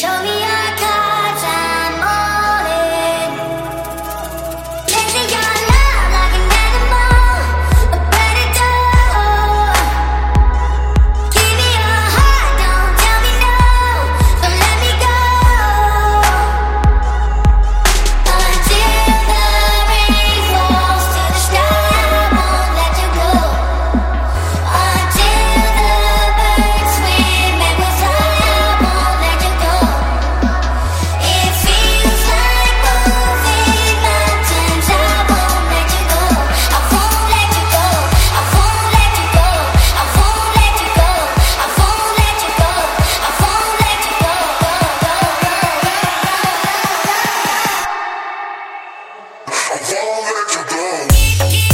Show me won't let you go.